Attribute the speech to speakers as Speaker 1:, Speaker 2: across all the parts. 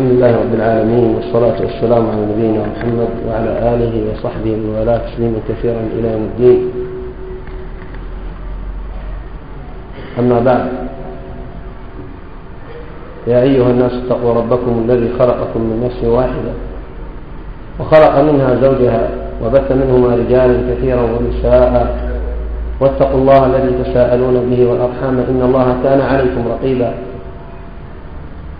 Speaker 1: الحمد لله رب العالمين والصلاة والسلام على نبينا محمد وعلى آله وصحبه ومن والاه تسليما كثيرا إلى يوم الدين. أما بعد يا أيها الناس اتقوا ربكم الذي خلقكم من نفس واحدة وخلق منها زوجها وبث منهما رجالا كثيرا ونساء. واتقوا الله الذي تساءلون به والأرحام إن الله كان عليكم رقيبا.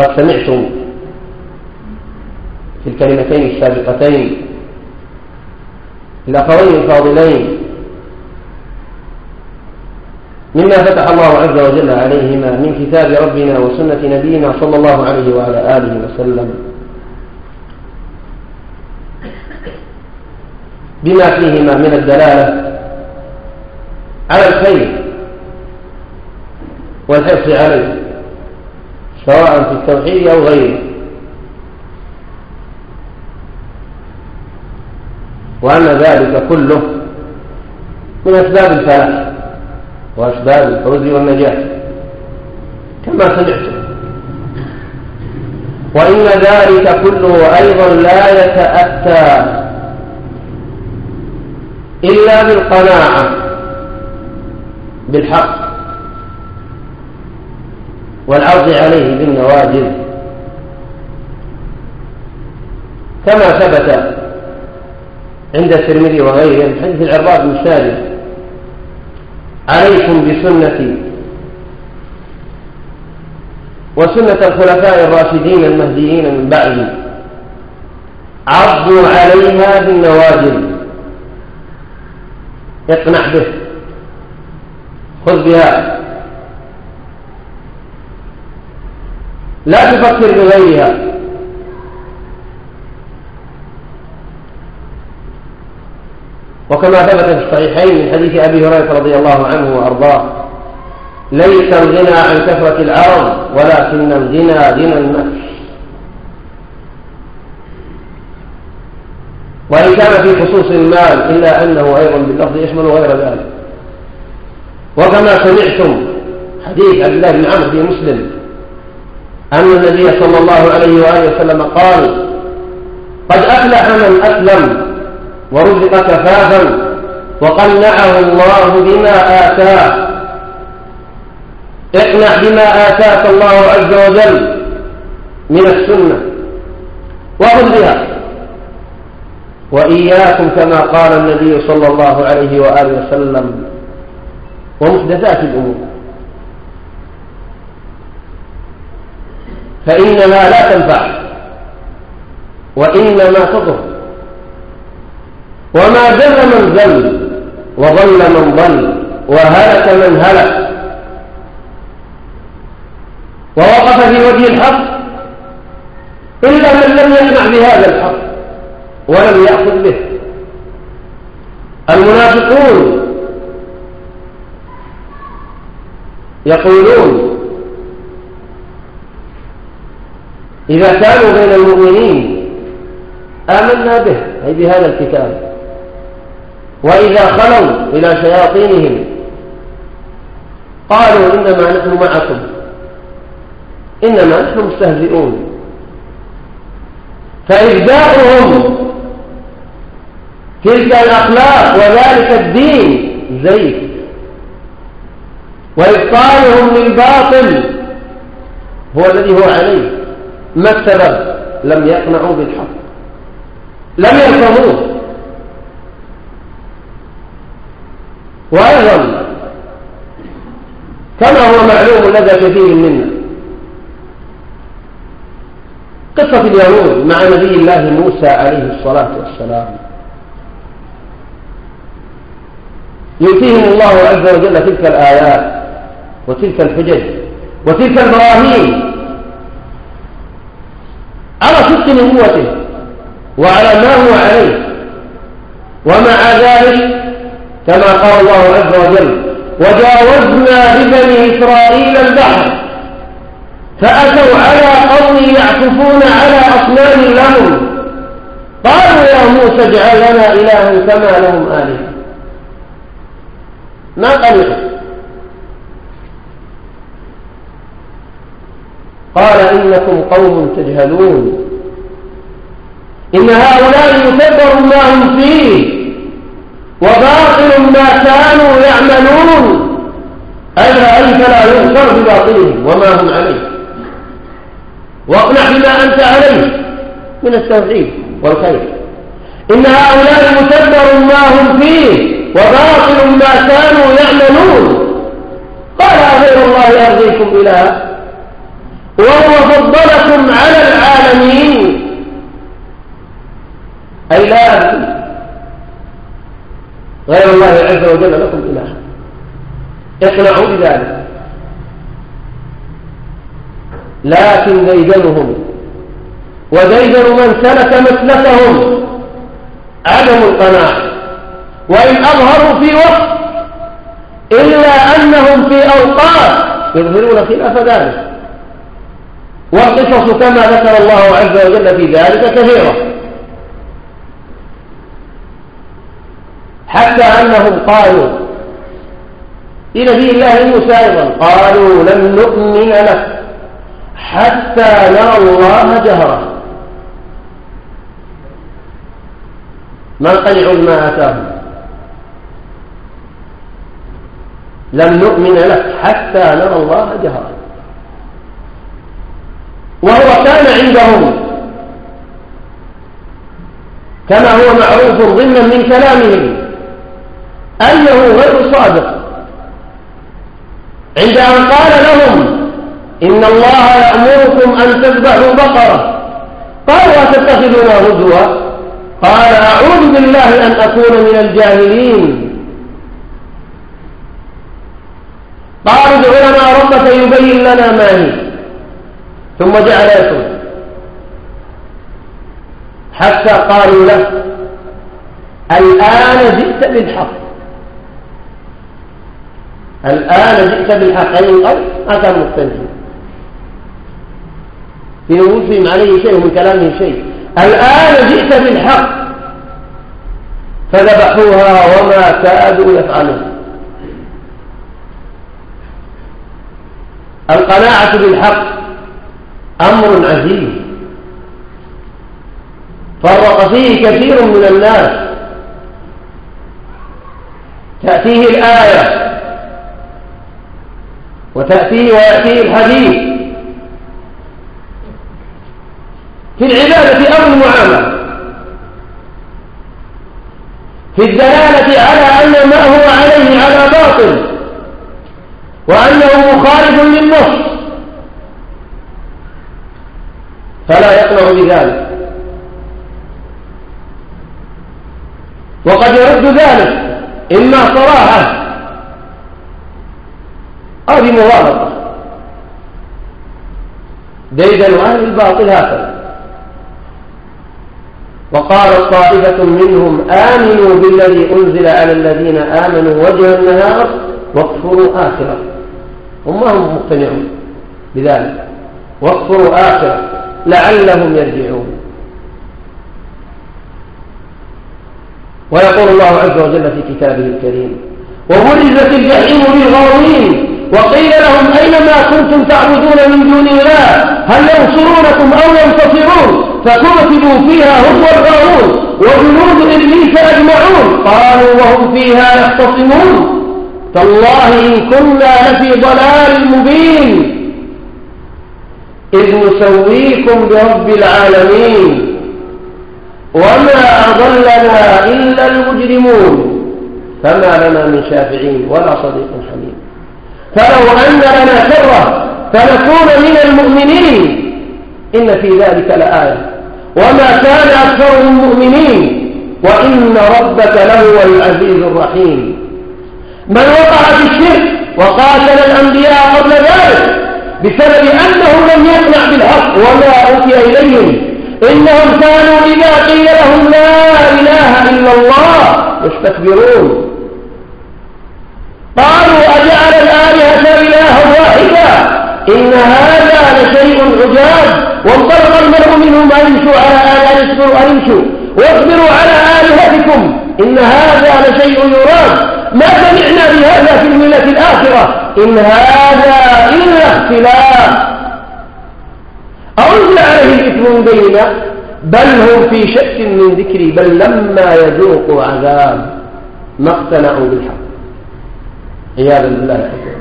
Speaker 1: قد سمعتم في الكلمتين السابقتين الأخوين الفاضلين مما فتح الله عز وجل عليهما من كتاب ربنا وسنة نبينا صلى الله عليه وعلى آله وسلم بما فيهما من الدلالة على الخير والحرص عليه. سواء في التوحيد أو غيره. وأن ذلك كله من أسباب الفلاح وأسباب الفوز والنجاة كما سمعتم. وإن ذلك كله أيضا لا يتأتى إلا بالقناعة بالحق. والعرض عليه بالنواجذ. كما ثبت عند الترمذي وغيره من حديث العرباض بن سالم عليكم بسنتي وسنة الخلفاء الراشدين المهديين من بعدي عضوا عليها بالنواجذ. اقنع به. خذ بها. لا تفكر بغيرها وكما ثبت في الصحيحين من حديث أبي هريرة رضي الله عنه وأرضاه ليس الغنى عن كثرة العرض ولكن الغنى غنى النفس وإن كان في خصوص المال إلا أنه أيضا باللفظ يشمل غير ذلك. وكما سمعتم حديث عبد الله بن عمرو في مسلم أن النبي صلى الله عليه وآله وسلم قال قد أفلح من أسلم ورزق كفافا وقنعه الله بما آتاه. اقنع بما آتاك الله عز وجل من السنة وخذ بها. وإياكم كما قال النبي صلى الله عليه وآله وسلم ومحدثات الأمور. فإنها لا تنفع. وإنما تضر وما ذل من ذل وضل من ضل وهلك من هلك. ووقف في وجه الحق إلا من لم يسمع بهذا الحق ولم يأخذ به. المنافقون يقولون إذا كانوا بين المؤمنين آمنا به أي بهذا الكتاب. وإذا خلوا إلى شياطينهم قالوا إنما نحن معكم إنما نحن مستهزئون. فإبداؤهم تلك الأخلاق وذلك الدين زيف وإبطالهم للباطل هو الذي هو عليه. ما السبب؟ لم يقنعوا بالحق. لم يفهموه. وأيضا كما هو معلوم لدى كثير منا قصة اليهود مع نبي الله موسى عليه الصلاة والسلام. يؤتيهم الله عز وجل تلك الآيات وتلك الحجج وتلك البراهين صدق نبوته وعلى ما هو عليه. ومع ذلك كما قال الله عز وجل وجاوزنا ببني إسرائيل البحر فأتوا على قوم يعكفون على أصنام لهم. قالوا يا موسى اجعل لنا إلها كما لهم آلهة. ما قالوا؟ قال إنكم قوم تجهلون. إن هؤلاء يكبر ما هم فيه وباطل ما كانوا يعملون. ألا أنت لا يغفر بباطلهم وما هم عليه. واقنع بما أنت عليه من التوحيد والخير. إن هؤلاء متبر ما هم فيه وباطل ما كانوا يعملون. قال غير الله أرضيكم إله وهو فضلكم على العالمين أي لا أبكي غير الله عز وجل لكم إله اقنعوا بذلك. لكن ديدنهم وديدن من سلك مسلكهم. عدم القناعة. وإن أظهروا في وقت إلا أنهم في أوقات يظهرون خلاف ذلك. والقصص كما ذكر الله عز وجل في ذلك كثيرة. حتى أنهم قالوا لنبي الله موسى أيضا قالوا لن نؤمن لك حتى نرى الله جهرا ما قنعوا ما أتاهم؟ لن نؤمن لك حتى نرى الله جهرا وهو كان عندهم كما هو معروف ضمنا من كلامهم. أنه غير صادق. عند أن قال لهم إن الله يأمركم أن تذبحوا بقرة. قالوا أتتخذنا هزوا؟ قال أعوذ بالله أن أكون من الجاهلين. قالوا ادع لنا ربك يبين لنا ما هي. ثم جعل يسوع. حتى قالوا له الآن جئت بالحق. الآن جئت بالحق أي ما كان مختلفا في نفوسهم عليه شيء ومن كلامه شيء. الآن جئت بالحق. فذبحوها وما كادوا يفعلون. القناعة بالحق أمر عزيز فرق فيه كثير من الناس. تأتيه الآية. وتأتيه ويأتيه الحديث. في العبادة أو المعاملة في الدلالة على أن ما هو عليه على باطل. وأنه مخالف للنص. فلا يقنع بذلك وقد يرد ذلك. إما صراحة. أو بمغالطة ديدن أهل الباطل هكذا. وقال طائفة منهم آمنوا بالذي أنزل على الذين آمنوا وجه النهار واكفروا آخرة. هم هم مقتنعون بذلك. واكفروا آخرة. لعلهم يرجعون. ويقول الله عز وجل في كتابه الكريم وبرزت الجحيم للغاوين وقيل لهم أين ما كنتم تعبدون من دون الله؟ هل ينصرونكم أو ينتصرون؟ فكتبوا فيها هم والغاوون وجنود إبليس أجمعون. قالوا وهم فيها يختصمون. تالله إن كنا لفي ضلال مبين. إذ نسويكم برب العالمين. وما أضلنا إلا المجرمون. فما لنا من شافعين ولا صديق حميم فلو أن لنا كرة فنكون من المؤمنين إن في ذلك لآية. وما كان أكثرهم مؤمنين وإن ربك لهو العزيز الرحيم. من وقع في الشرك وقاتل الأنبياء قبل ذلك بسبب أنه لم يقنع بالحق وما أوتي إليهم إنهم كانوا إذا قيل لهم لا إله إلا الله يستكبرون. قالوا الآلهة إلها واحدا إن هذا لشيء عجاب. وانطلق المرء منهم أن يمشوا على آلهة أن يمشوا. واصبروا على آلهتكم. إن هذا لشيء يراد ما سمعنا بهذا في الملة الآخرة. إن هذا إلا اختلاف. أنزل عليه الإثم بيننا. بل هم في شك من ذكري. بل لما يذوقوا عذاب ما اقتنعوا بالحق. عياذا بالله عز وجل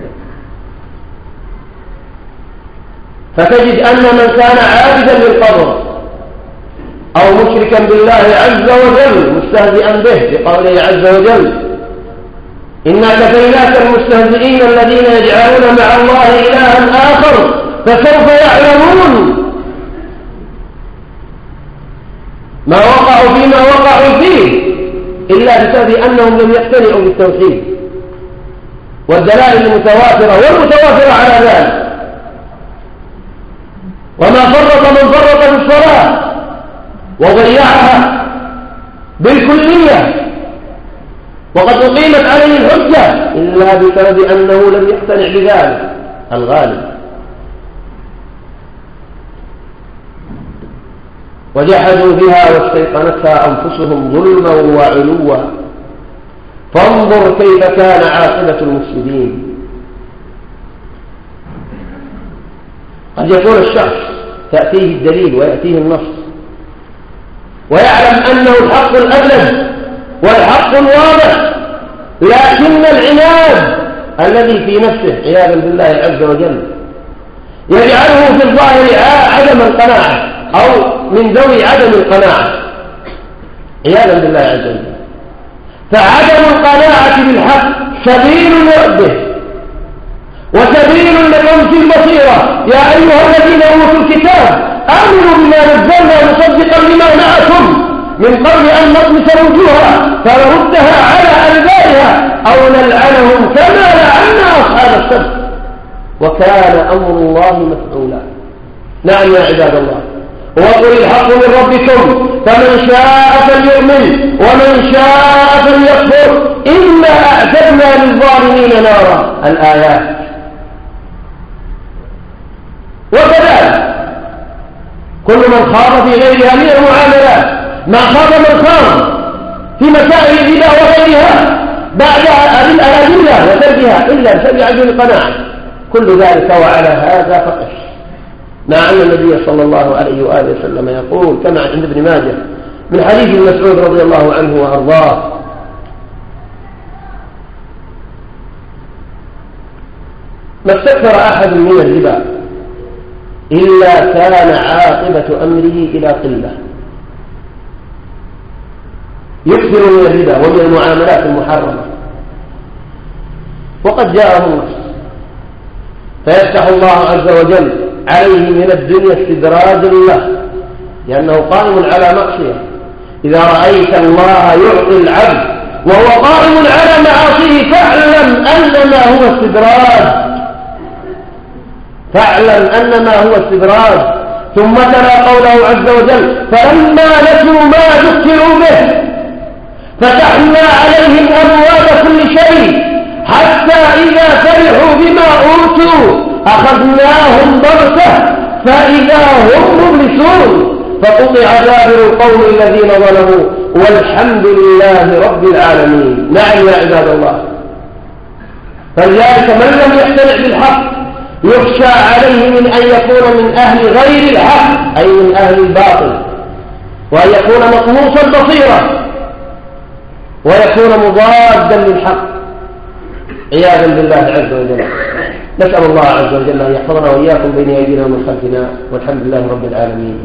Speaker 1: فتجد أن من كان عابدا للقبر أو مشركا بالله عز وجل مستهزئا به بقوله عز وجل إنا كفيناك المستهزئين الذين يجعلون مع الله إلها آخر فسوف يعلمون ما وقعوا فيما وقعوا فيه إلا بسبب أنهم لم يقتنعوا بالتوحيد والدلائل المتواترة والمتواترة على ذلك. وما فرط من فرط في الصلاة. وضيعها بالكلية. وقد أقيمت عليه الحجة إلا بسبب أنه لم يقتنع بذلك. الغالب. وجحدوا بها واستيقنتها أنفسهم ظلما وعلوا. فانظر كيف كان عاقبة المفسدين. قد يكون الشخص تأتيه الدليل ويأتيه النص. ويعلم أنه الحق الأبلد والحق الواضح لكن العناد الذي في نفسه عياذا بالله عز وجل يجعله في الظاهر عدم القناعة أو من ذوي عدم القناعة. عياذا بالله عز وجل. فعدم القناعة بالحق سبيل لربه وسبيل لطمس البصيرة. يا أيها الذين أوتوا الكتاب آمنوا بما نزلنا مصدقا لما معكم. من قبل أن نطمس وجوهها فنردها على أدبارها أو نلعنهم كما لعنا أصحاب السبت. وكان أمر الله مفعولا. نعم يا عباد الله. وقل الحق من ربكم فمن شاء فليؤمن ومن شاء فليكفر. إنا أعتدنا للظالمين نارا. الآيات. وكذلك كل من خاض في غيرها من المعاملات ما خاض من خاض في مسائل الربا وغيرها بعد الأدلة وتركها إلا بسبب عدم القناعة. كل ذلك وعلى هذا فقش. مع أن النبي صلى الله عليه وآله وسلم يقول كما عند ابن ماجه من حديث مسعود رضي الله عنه وأرضاه. ما استكثر أحد من الربا إلا كان عاقبة أمره إلى قلة. يكثر من الربا ومن المعاملات المحرمة. وقد جاءه النص. فيفتح الله عز وجل عليه من الدنيا استدراج له لأنه قائم على معصية إذا رأيت الله يعطي العبد وهو قائم على معاصيه فاعلم أن ما هو استدراج. فاعلم أن ما هو استدراج ثم تلا قوله عز وجل فلما نسوا ما ذكروا به فتحنا عليهم أبواب كل شيء حتى إذا فرحوا بما أوتوا أخذناهم بغتة فإذا هم مبلسون. فقطع دابر القوم الذين ظلموا والحمد لله رب العالمين. نعم يا عباد الله. فلذلك من لم يقتنع بالحق؟ يخشى عليه من أن يكون من أهل غير الحق أي من أهل الباطل. وأن يكون مطموسا بصيرا. ويكون مضادا للحق. عياذا بالله عز وجل. نسأل الله عز وجل أن يحفظنا وإياكم بين أيدينا ومن خلفنا. والحمد لله رب العالمين.